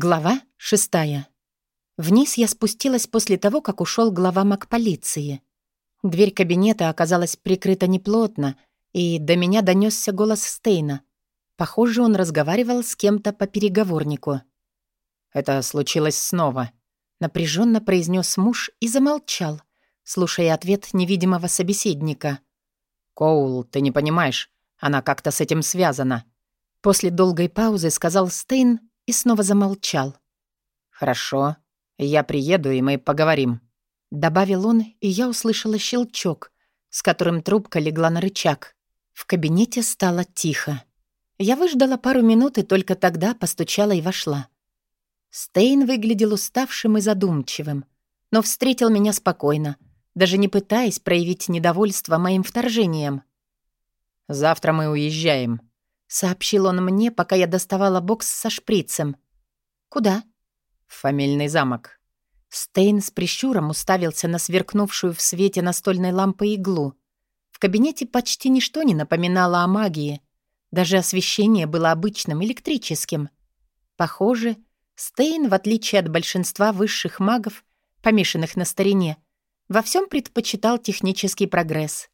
Глава шестая. Вниз я спустилась после того, как ушел глава МакПолиции. Дверь кабинета оказалась прикрыта неплотно, и до меня донесся голос Стейна. Похоже, он разговаривал с кем-то по переговорнику. «Это случилось снова», — напряженно произнес муж и замолчал, слушая ответ невидимого собеседника. «Коул, ты не понимаешь, она как-то с этим связана». После долгой паузы сказал Стейн и снова замолчал. «Хорошо, я приеду, и мы поговорим», — добавил он, и я услышала щелчок, с которым трубка легла на рычаг. В кабинете стало тихо. Я выждала пару минут и только тогда постучала и вошла. Стейн выглядел уставшим и задумчивым, но встретил меня спокойно, даже не пытаясь проявить недовольство моим вторжением. «Завтра мы уезжаем», сообщил он мне, пока я доставала бокс со шприцем. «Куда?» «В фамильный замок». Стейн с прищуром уставился на сверкнувшую в свете настольной лампы иглу. В кабинете почти ничто не напоминало о магии. Даже освещение было обычным, электрическим. Похоже, Стейн, в отличие от большинства высших магов, помешанных на старине, во всем предпочитал технический прогресс.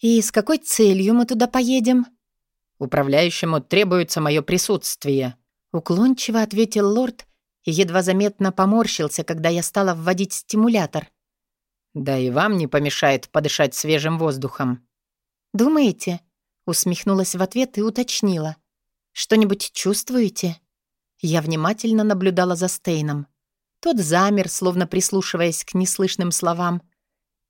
«И с какой целью мы туда поедем?» Управляющему требуется мое присутствие», — уклончиво ответил лорд и едва заметно поморщился, когда я стала вводить стимулятор. «Да и вам не помешает подышать свежим воздухом». «Думаете?» — усмехнулась в ответ и уточнила. «Что-нибудь чувствуете?» Я внимательно наблюдала за Стейном. Тот замер, словно прислушиваясь к неслышным словам.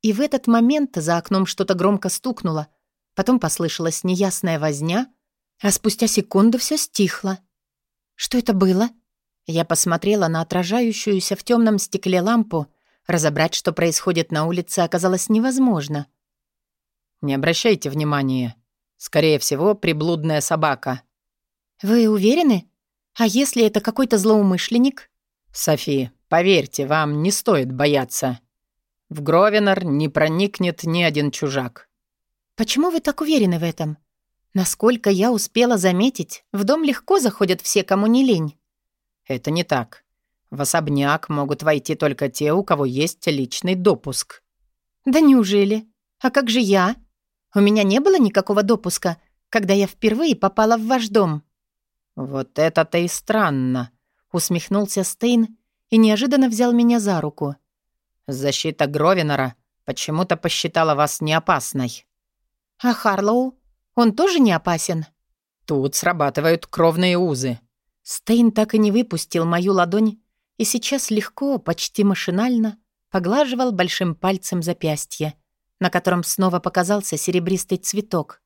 И в этот момент за окном что-то громко стукнуло. Потом послышалась неясная возня — а спустя секунду все стихло. Что это было? Я посмотрела на отражающуюся в темном стекле лампу. Разобрать, что происходит на улице, оказалось невозможно. «Не обращайте внимания. Скорее всего, приблудная собака». «Вы уверены? А если это какой-то злоумышленник?» «Софи, поверьте, вам не стоит бояться. В Гровенор не проникнет ни один чужак». «Почему вы так уверены в этом?» Насколько я успела заметить, в дом легко заходят все, кому не лень. Это не так. В особняк могут войти только те, у кого есть личный допуск. Да неужели? А как же я? У меня не было никакого допуска, когда я впервые попала в ваш дом. Вот это-то и странно, усмехнулся Стейн и неожиданно взял меня за руку. Защита Гровинора почему-то посчитала вас неопасной. А Харлоу? Он тоже не опасен?» «Тут срабатывают кровные узы». Стейн так и не выпустил мою ладонь и сейчас легко, почти машинально, поглаживал большим пальцем запястье, на котором снова показался серебристый цветок.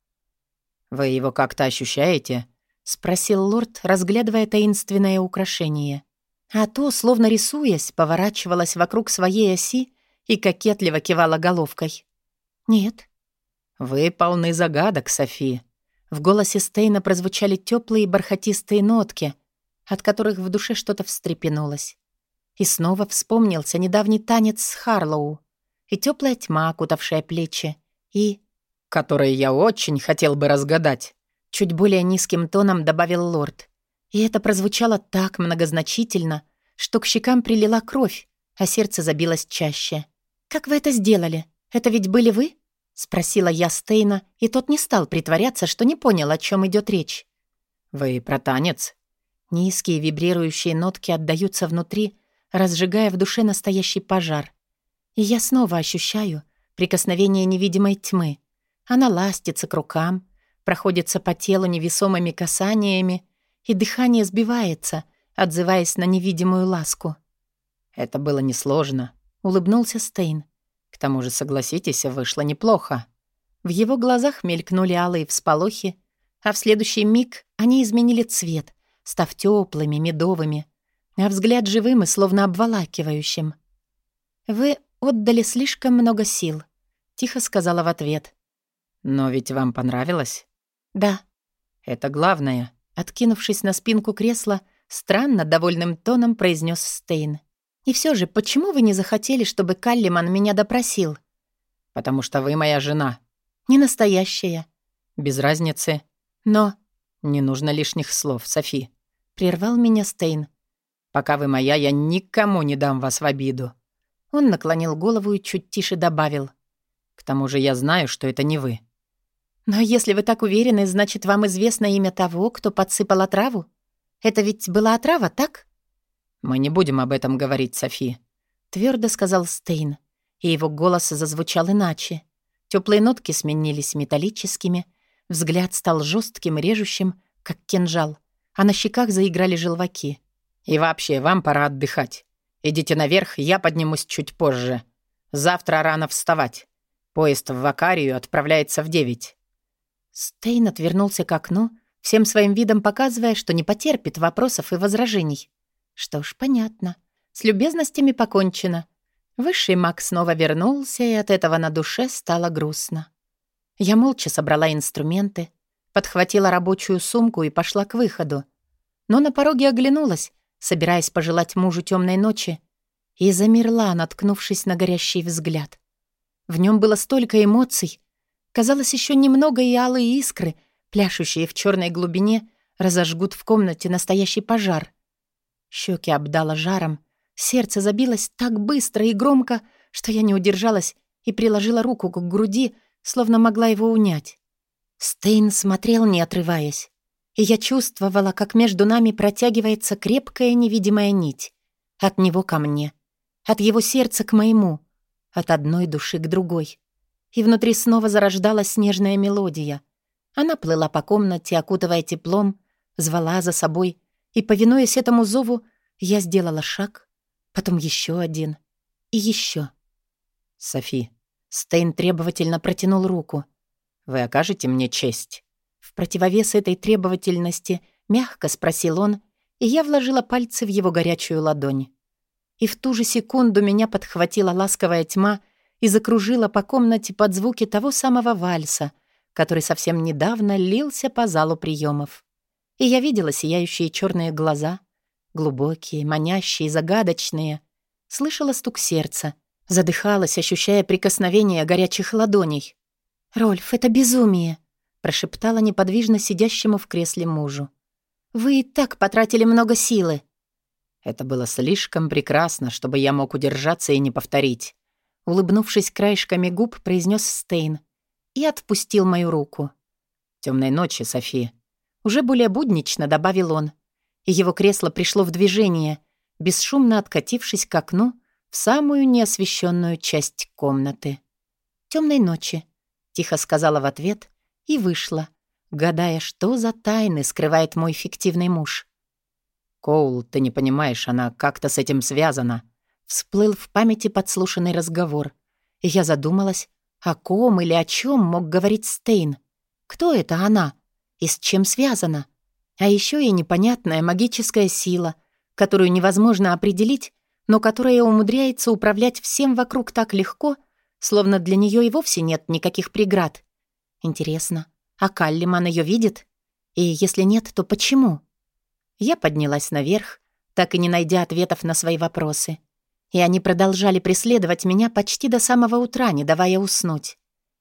«Вы его как-то ощущаете?» — спросил лорд, разглядывая таинственное украшение. А то, словно рисуясь, поворачивалась вокруг своей оси и кокетливо кивала головкой. «Нет», «Вы полны загадок, Софи». В голосе Стейна прозвучали теплые бархатистые нотки, от которых в душе что-то встрепенулось. И снова вспомнился недавний танец с Харлоу и теплая тьма, окутавшая плечи, и... «Который я очень хотел бы разгадать», — чуть более низким тоном добавил лорд. И это прозвучало так многозначительно, что к щекам прилила кровь, а сердце забилось чаще. «Как вы это сделали? Это ведь были вы?» — спросила я Стейна, и тот не стал притворяться, что не понял, о чем идет речь. «Вы про танец?» Низкие вибрирующие нотки отдаются внутри, разжигая в душе настоящий пожар. И я снова ощущаю прикосновение невидимой тьмы. Она ластится к рукам, проходится по телу невесомыми касаниями, и дыхание сбивается, отзываясь на невидимую ласку. «Это было несложно», — улыбнулся Стейн. Тому же, согласитесь, вышло неплохо. В его глазах мелькнули алые всполохи, а в следующий миг они изменили цвет, став теплыми, медовыми, а взгляд живым и словно обволакивающим. «Вы отдали слишком много сил», — тихо сказала в ответ. «Но ведь вам понравилось?» «Да». «Это главное», — откинувшись на спинку кресла, странно довольным тоном произнес Стейн. И все же, почему вы не захотели, чтобы Каллиман меня допросил? Потому что вы моя жена. Не настоящая. Без разницы. Но... Не нужно лишних слов, Софи. Прервал меня Стейн. Пока вы моя, я никому не дам вас в обиду». Он наклонил голову и чуть тише добавил. «К тому же я знаю, что это не вы». «Но если вы так уверены, значит, вам известно имя того, кто подсыпал отраву? Это ведь была отрава, так?» «Мы не будем об этом говорить, Софи», — твердо сказал Стейн, и его голос зазвучал иначе. Теплые нотки сменились металлическими, взгляд стал жестким режущим, как кинжал, а на щеках заиграли желваки. «И вообще, вам пора отдыхать. Идите наверх, я поднимусь чуть позже. Завтра рано вставать. Поезд в Вакарию отправляется в девять». Стейн отвернулся к окну, всем своим видом показывая, что не потерпит вопросов и возражений. Что ж, понятно. С любезностями покончено. Высший маг снова вернулся, и от этого на душе стало грустно. Я молча собрала инструменты, подхватила рабочую сумку и пошла к выходу. Но на пороге оглянулась, собираясь пожелать мужу темной ночи, и замерла, наткнувшись на горящий взгляд. В нем было столько эмоций. Казалось, еще немного и алые искры, пляшущие в черной глубине, разожгут в комнате настоящий пожар. Щеки обдало жаром, Сердце забилось так быстро и громко, что я не удержалась и приложила руку к груди, словно могла его унять. Стейн смотрел, не отрываясь, и я чувствовала, как между нами протягивается крепкая невидимая нить. От него ко мне, от его сердца к моему, от одной души к другой. И внутри снова зарождалась снежная мелодия. Она плыла по комнате, окутывая теплом, звала за собой, и, повинуясь этому зову, я сделала шаг, потом еще один и еще. «Софи». Стейн требовательно протянул руку. «Вы окажете мне честь?» В противовес этой требовательности мягко спросил он, и я вложила пальцы в его горячую ладонь. И в ту же секунду меня подхватила ласковая тьма и закружила по комнате под звуки того самого вальса, который совсем недавно лился по залу приемов. И я видела сияющие черные глаза — Глубокие, манящие, загадочные. Слышала стук сердца. Задыхалась, ощущая прикосновение горячих ладоней. «Рольф, это безумие!» прошептала неподвижно сидящему в кресле мужу. «Вы и так потратили много силы». Это было слишком прекрасно, чтобы я мог удержаться и не повторить. Улыбнувшись краешками губ, произнес Стейн и отпустил мою руку. Темной ночи, Софи». Уже более буднично добавил он и его кресло пришло в движение, бесшумно откатившись к окну в самую неосвещенную часть комнаты. «Темной ночи», — тихо сказала в ответ и вышла, гадая, что за тайны скрывает мой фиктивный муж. «Коул, ты не понимаешь, она как-то с этим связана», — всплыл в памяти подслушанный разговор. И я задумалась, о ком или о чем мог говорить Стейн. Кто это она? И с чем связана? А еще и непонятная магическая сила, которую невозможно определить, но которая умудряется управлять всем вокруг так легко, словно для нее и вовсе нет никаких преград. Интересно, а Каллиман ее видит? И если нет, то почему? Я поднялась наверх, так и не найдя ответов на свои вопросы. И они продолжали преследовать меня почти до самого утра, не давая уснуть.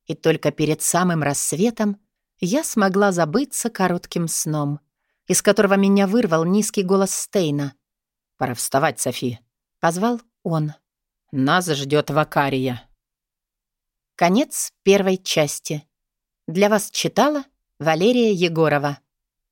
И только перед самым рассветом я смогла забыться коротким сном — из которого меня вырвал низкий голос Стейна. «Пора вставать, Софи», — позвал он. «Нас ждет Вакария». Конец первой части. Для вас читала Валерия Егорова.